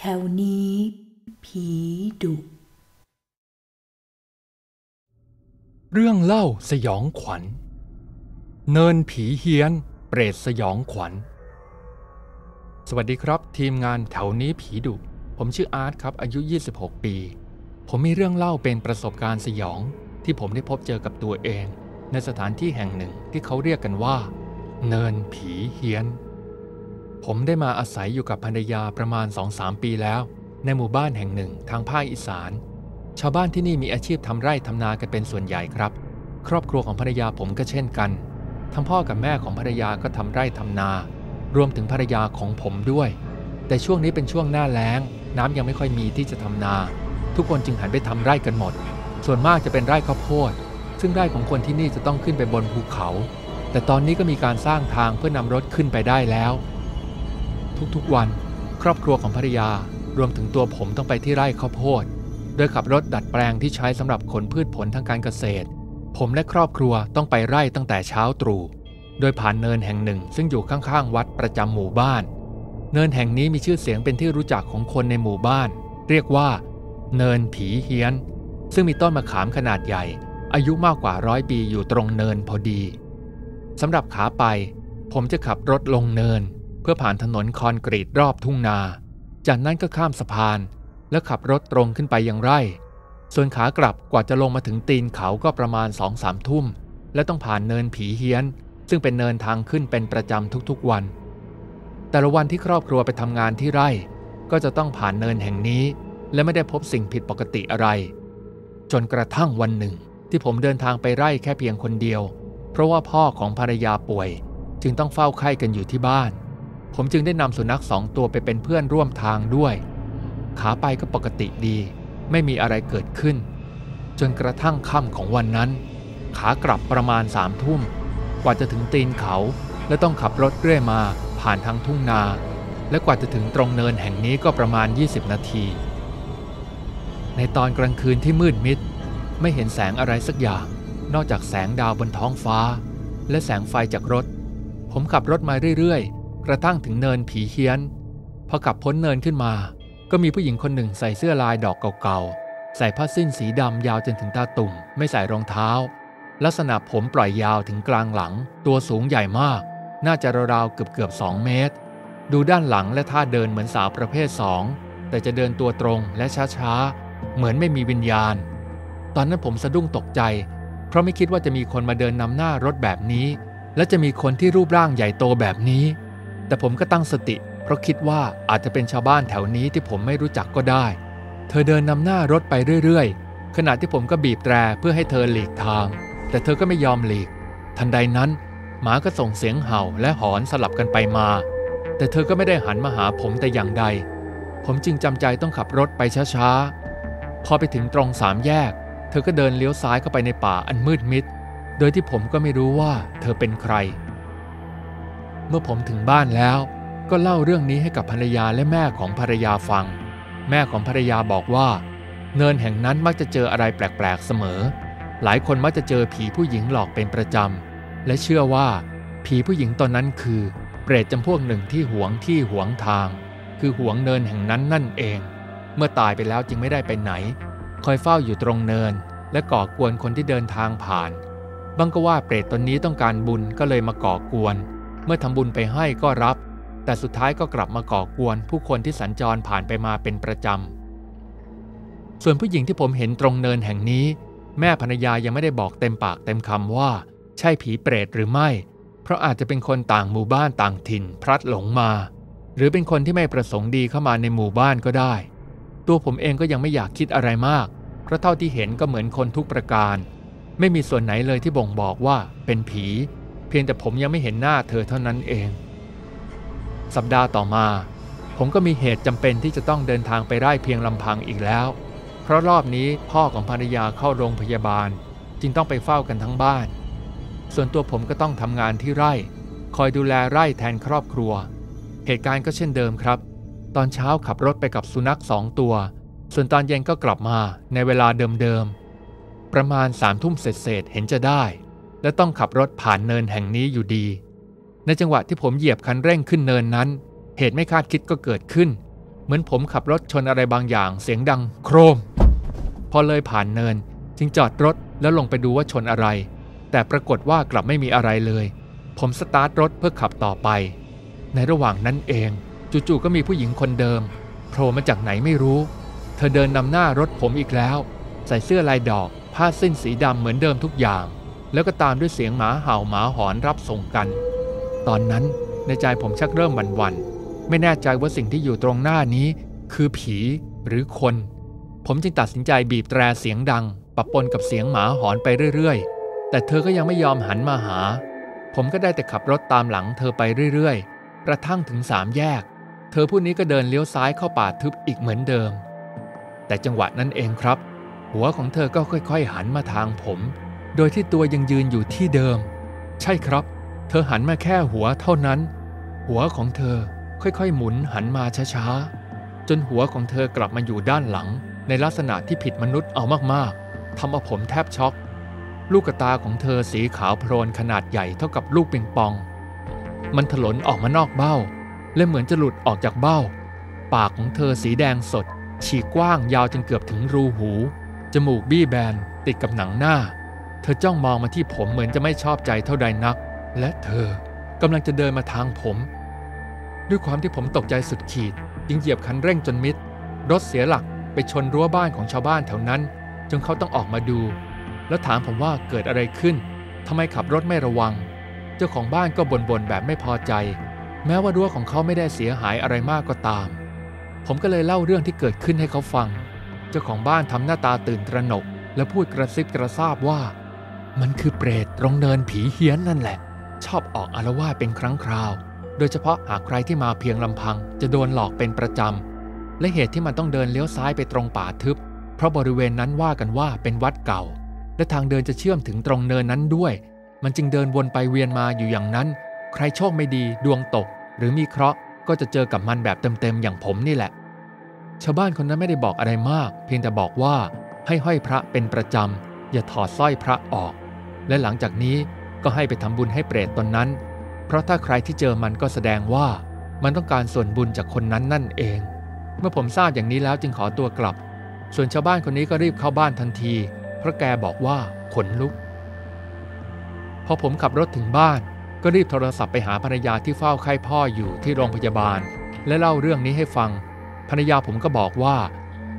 แถวนี้ ผีดุ เรื่องเล่าสยองขวัญ เนินผีเฮี้ยน เปรตสยองขวัญ สวัสดีครับ ทีมงานแถวนี้ผีดุ ผมชื่ออาร์ตครับ อายุ 26 ปี ผมมีเรื่องเล่าเป็นประสบการณ์สยอง ที่ผมได้พบเจอกับตัวเอง ในสถานที่แห่งหนึ่งที่เขาเรียกกันว่า เนินผีเฮี้ยน ผมได้มาอาศัยอยู่กับภรรยาประมาณ 2-3 ปีแล้ว ในหมู่บ้านแห่งหนึ่งทางภาคอีสาน ชาวบ้านที่นี่มีอาชีพทำไร่ทำนากันเป็นส่วนใหญ่ครับ ครอบครัวของภรรยาผมก็เช่นกัน ทั้งพ่อกับแม่ของภรรยาก็ทำไร่ทำนา รวมถึงภรรยาของผมด้วย แต่ช่วงนี้เป็นช่วงหน้าแล้ง น้ำยังไม่ค่อยมีที่จะทำนา ทุกคนจึงหันไปทำไร่กันหมด ส่วนมากจะเป็นไร่ข้าวโพด ซึ่งไร่ของคนที่นี่จะต้องขึ้นไปบนภูเขา แต่ตอนนี้ก็มีการสร้างทางเพื่อนำรถขึ้นไปได้แล้ว ทุกๆวัน ครอบครัวของภรรยา รวมถึงตัวผมต้องไปที่ไร่ข้าวโพดโดยขับรถดัดแปลงที่ใช้สำหรับขนพืชผลทางการเกษตร ผมและครอบครัวต้องไปไร่ตั้งแต่เช้าตรู่ โดยผ่านเนินแห่งหนึ่งซึ่งอยู่ข้างๆ วัดประจำหมู่บ้าน เนินแห่งนี้มีชื่อเสียงเป็นที่รู้จักของคนในหมู่บ้าน เรียกว่า เนินผีเฮี้ยน ซึ่งมีต้นมะขามขนาดใหญ่ อายุมากกว่าร้อยปีอยู่ตรงเนินพอดีสำหรับขาไป ผมจะขับรถลงเนิน พื่อผ่านถนนคอนกรีตรอบทุ่งนา จากนั้นก็ข้ามสะพาน แล้วขับรถตรงขึ้นไปยังไร่ ส่วนขากลับกว่าจะลงมาถึงตีนเขาก็ประมาณสองสามทุ่ม และต้องผ่านเนินผีเฮี้ยน ซึ่งเป็นเนินทางขึ้นเป็นประจำทุกๆวัน แต่ละวันที่ครอบครัวไปทำงานที่ไร่ ก็จะต้องผ่านเนินแห่งนี้ และไม่ได้พบสิ่งผิดปกติอะไร จนกระทั่งวันหนึ่ง ที่ผมเดินทางไปไร่แค่เพียงคนเดียว เพราะว่าพ่อของภรรยาป่วย จึงต้องเฝ้าไข้กันอยู่ที่บ้าน ผมจึงได้นำสุนัขสองตัวไปเป็นเพื่อนร่วมทางด้วย ขาไปก็ปกติดี ไม่มีอะไรเกิดขึ้น จนกระทั่งค่ำของวันนั้น ขากลับประมาณสามทุ่ม กว่าจะถึงตีนเขา และต้องขับรถเรื่อยมา ผ่านทางทุ่งนา และกว่าจะถึงตรงเนินแห่งนี้ก็ประมาณ 20 นาที ในตอนกลางคืนที่มืดมิด ไม่เห็นแสงอะไรสักอย่าง นอกจากแสงดาวบนท้องฟ้า และแสงไฟจากรถ ผมขับรถมาเรื่อยๆ กระทั่งถึงเนินผีเฮี้ยน พอขับพ้นเนินขึ้นมา ก็มีผู้หญิงคนหนึ่งใส่เสื้อลายดอกเก่าๆ ใส่ผ้าสิ้นสีดำยาวจนถึงตาตุ่ม ไม่ใส่รองเท้า ลักษณะผมปล่อยยาวถึงกลางหลัง ตัวสูงใหญ่มาก น่าจะราวๆเกือบเกือบสองเมตร ดูด้านหลังและท่าเดินเหมือนสาวประเภทสอง แต่จะเดินตัวตรงและช้าๆ เหมือนไม่มีวิญญาณ ตอนนั้นผมสะดุ้งตกใจ เพราะไม่คิดว่าจะมีคนมาเดินนำหน้ารถแบบนี้และจะมีคนที่รูปร่างใหญ่โตแบบนี้ แต่ผมก็ตั้งสติ เพราะคิดว่าอาจจะเป็นชาวบ้านแถวนี้ที่ผมไม่รู้จักก็ได้ เธอเดินนำหน้ารถไปเรื่อยๆ ขณะที่ผมก็บีบแตรเพื่อให้เธอหลีกทาง แต่เธอก็ไม่ยอมหลีก ทันใดนั้น หมาก็ส่งเสียงเห่าและหอนสลับกันไปมา แต่เธอก็ไม่ได้หันมาหาผมแต่อย่างใด ผมจึงจำใจต้องขับรถไปช้าๆ พอไปถึงตรงสามแยก เธอก็เดินเลี้ยวซ้ายเข้าไปในป่าอันมืดมิด โดยที่ผมก็ไม่รู้ว่าเธอเป็นใคร เมื่อผมถึงบ้านแล้ว ก็เล่าเรื่องนี้ให้กับภรรยาและแม่ของภรรยาฟัง แม่ของภรรยาบอกว่า เนินแห่งนั้นมักจะเจออะไรแปลกๆเสมอ หลายคนมักจะเจอผีผู้หญิงหลอกเป็นประจำและเชื่อว่า ผีผู้หญิงตอนนั้นคือ เปรตจำพวกหนึ่งที่หวงที่หวงทาง คือหวงเนินแห่งนั้นนั่นเอง เมื่อตายไปแล้วจึงไม่ได้ไปไหน คอยเฝ้าอยู่ตรงเนิน และก่อกวนคนที่เดินทางผ่านบางก็ว่าเปรตตนนี้ต้องการบุญก็เลยมาก่อกวน เมื่อทำบุญไปให้ก็รับ แต่สุดท้ายก็กลับมาก่อกวน ผู้คนที่สัญจรผ่านไปมาเป็นประจำ ส่วนผู้หญิงที่ผมเห็นตรงเนินแห่งนี้ แม่ภรรยายังไม่ได้บอกเต็มปากเต็มคำว่า ใช่ผีเปรตหรือไม่ เพราะอาจจะเป็นคนต่างหมู่บ้านต่างถิ่น พลัดหลงมา หรือเป็นคนที่ไม่ประสงค์ดีเข้ามาในหมู่บ้านก็ได้ ตัวผมเองก็ยังไม่อยากคิดอะไรมากเพราะเท่าที่เห็นก็เหมือนคนทุกประการ ไม่มีส่วนไหนเลยที่บ่งบอกว่าเป็นผี เพียงแต่ผมยังไม่เห็นหน้าเธอเท่านั้นเอง สัปดาห์ต่อมา ผมก็มีเหตุจำเป็นที่จะต้องเดินทางไปไร่เพียงลำพังอีกแล้ว เพราะรอบนี้พ่อของภรรยาเข้าโรงพยาบาล จึงต้องไปเฝ้ากันทั้งบ้าน ส่วนตัวผมก็ต้องทำงานที่ไร่ คอยดูแลไร่แทนครอบครัว เหตุการณ์ก็เช่นเดิมครับ ตอนเช้าขับรถไปกับสุนัขสองตัว ส่วนตอนเย็นก็กลับมาในเวลาเดิมๆประมาณสามทุ่มเศษๆเห็นจะได้ และต้องขับรถผ่านเนินแห่งนี้อยู่ดี ในจังหวะที่ผมเหยียบคันเร่งขึ้นเนินนั้น เหตุไม่คาดคิดก็เกิดขึ้น เหมือนผมขับรถชนอะไรบางอย่างเสียงดังโครม พอเลยผ่านเนินจึงจอดรถแล้วลงไปดูว่าชนอะไร แต่ปรากฏว่ากลับไม่มีอะไรเลย ผมสตาร์ทรถเพื่อขับต่อไป ในระหว่างนั้นเองจู่ๆก็มีผู้หญิงคนเดิมโผล่มาจากไหนไม่รู้ เธอเดินนำหน้ารถผมอีกแล้ว ใส่เสื้อลายดอก ผ้าสิ้นสีดำเหมือนเดิมทุกอย่าง แล้วก็ตามด้วยเสียงหมาเห่าหมาหอนรับส่งกัน ตอนนั้นในใจผมชักเริ่มหวั่นวัน ไม่แน่ใจว่าสิ่งที่อยู่ตรงหน้านี้คือผีหรือคน ผมจึงตัดสินใจบีบแตรเสียงดังปะปนกับเสียงหมาหอนไปเรื่อยๆ แต่เธอก็ยังไม่ยอมหันมาหา ผมก็ได้แต่ขับรถตามหลังเธอไปเรื่อยๆ กระทั่งถึงสามแยก เธอผู้นี้ก็เดินเลี้ยวซ้ายเข้าป่าทึบอีกเหมือนเดิม แต่จังหวะนั้นเองครับ หัวของเธอก็ค่อย ๆ หันมาทางผม โดยที่ตัวยังยืนอยู่ที่เดิม ใช่ครับ เธอหันมาแค่หัวเท่านั้น หัวของเธอค่อยๆ หมุนหันมาช้าๆ จนหัวของเธอกลับมาอยู่ด้านหลัง ในลักษณะที่ผิดมนุษย์เอามากๆทำเอาผมแทบช็อก ลูกตาของเธอสีขาวโพลนขนาดใหญ่เท่ากับลูกปิงปอง มันถลนออกมานอกเบ้า และเหมือนจะหลุดออกจากเบ้า ปากของเธอสีแดงสด ฉีกกว้างยาวจนเกือบถึงรูหู จมูกบี้แบนติดกับหนังหน้า ธอจ้องมองมาที่ผมเหมือนจะไม่ชอบใจเท่าใดนัก และเธอกำลังจะเดินมาทางผม ด้วยความที่ผมตกใจสุดขีดจึงเหยียบคันเร่งจนมิด รถเสียหลักไปชนรั้วบ้านของชาวบ้านแถวนั้น จนเขาต้องออกมาดู แล้วถามผมว่าเกิดอะไรขึ้นทำไมขับรถไม่ระวัง เจ้าของบ้านก็บ่นๆแบบไม่พอใจ แม้ว่ารั้วของเขาไม่ได้เสียหายอะไรมากก็ตาม ผมก็เลยเล่าเรื่องที่เกิดขึ้นให้เขาฟัง เจ้าของบ้านทำหน้าตาตื่นตระหนก และพูดกระซิบกระซาบว่า มันคือเปรตตรงเนินผีเฮี้ยนนั่นแหละ ชอบออกอารวาสเป็นครั้งคราว โดยเฉพาะหากใครที่มาเพียงลำพัง จะโดนหลอกเป็นประจำ และเหตุที่มันต้องเดินเลี้ยวซ้ายไปตรงป่าทึบ เพราะบริเวณนั้นว่ากันว่าเป็นวัดเก่า และทางเดินจะเชื่อมถึงตรงเนินนั้นด้วย มันจึงเดินวนไปเวียนมาอยู่อย่างนั้น ใครโชคไม่ดีดวงตก หรือมีเคราะห์ก็จะเจอกับมันแบบเต็มๆอย่างผมนี่แหละ ชาวบ้านคนนั้นไม่ได้บอกอะไรมาก เพียงแต่บอกว่าให้ห้อยพระเป็นประจำอย่าถอดสร้อยพระออก และหลังจากนี้ก็ให้ไปทำบุญให้เปรตตนนั้น เพราะถ้าใครที่เจอมันก็แสดงว่ามันต้องการส่วนบุญจากคนนั้นนั่นเอง เมื่อผมทราบอย่างนี้แล้วจึงขอตัวกลับ ส่วนชาวบ้านคนนี้ก็รีบเข้าบ้านทันที เพราะแกบอกว่าขนลุก พอผมขับรถถึงบ้าน ก็รีบโทรศัพท์ไปหาภรรยาที่เฝ้าไข้พ่ออยู่ที่โรงพยาบาล และเล่าเรื่องนี้ให้ฟัง ภรรยาผมก็บอกว่า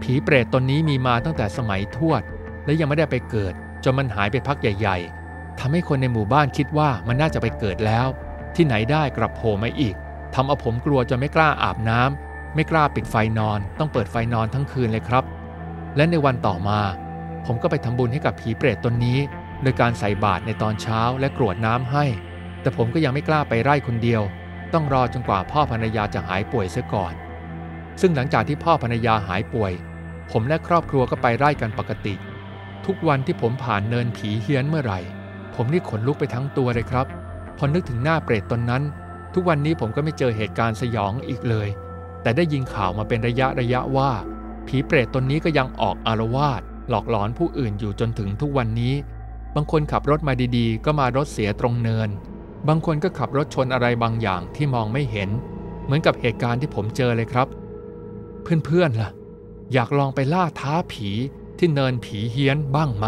ผีเปรตตนนี้มีมาตั้งแต่สมัยทวด และยังไม่ได้ไปเกิดจนมันหายไปพักใหญ่ ๆ ทำให้คนในหมู่บ้านคิดว่ามันน่าจะไปเกิดแล้ว ที่ไหนได้กลับโผล่มาอีกทำเอาผมกลัวจนไม่กล้าอาบน้ำไม่กล้าปิดไฟนอน ต้องเปิดไฟนอนทั้งคืนเลยครับ และในวันต่อมา ผมก็ไปทำบุญให้กับผีเปรตตนนี้ โดยการใส่บาตรในตอนเช้าและกรวดน้ำให้ แต่ผมก็ยังไม่กล้าไปไร่คนเดียว ต้องรอจนกว่าพ่อภรรยาจะหายป่วยเสียก่อน ซึ่งหลังจากที่พ่อภรรยาหายป่วย ผมและครอบครัวก็ไปไร่กันปกติ ทุกวันที่ผมผ่านเนินผีเฮี้ยนเมื่อไหร่ ผมนี่ขนลุกไปทั้งตัวเลยครับ พอนึกถึงหน้าเปรตตนนั้น ทุกวันนี้ผมก็ไม่เจอเหตุการณ์สยองอีกเลย แต่ได้ยินข่าวมาเป็นระยะระยะว่า ผีเปรตตนนี้ก็ยังออกอารวาสหลอกหลอนผู้อื่นอยู่จนถึงทุกวันนี้ บางคนขับรถมาดีๆ ก็มารถเสียตรงเนิน บางคนก็ขับรถชนอะไรบางอย่างที่มองไม่เห็น เหมือนกับเหตุการณ์ที่ผมเจอเลยครับ เพื่อนๆล่ะ อยากลองไปล่าท้าผีที่เนินผีเฮี้ยนบ้างไหม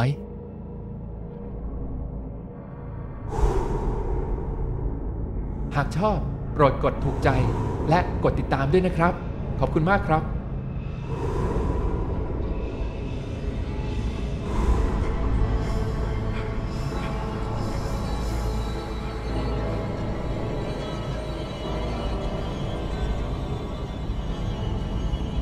ากชอบโปรดกดถูกใจและกดติดตามด้วยนะครับ ขอบคุณมากครับ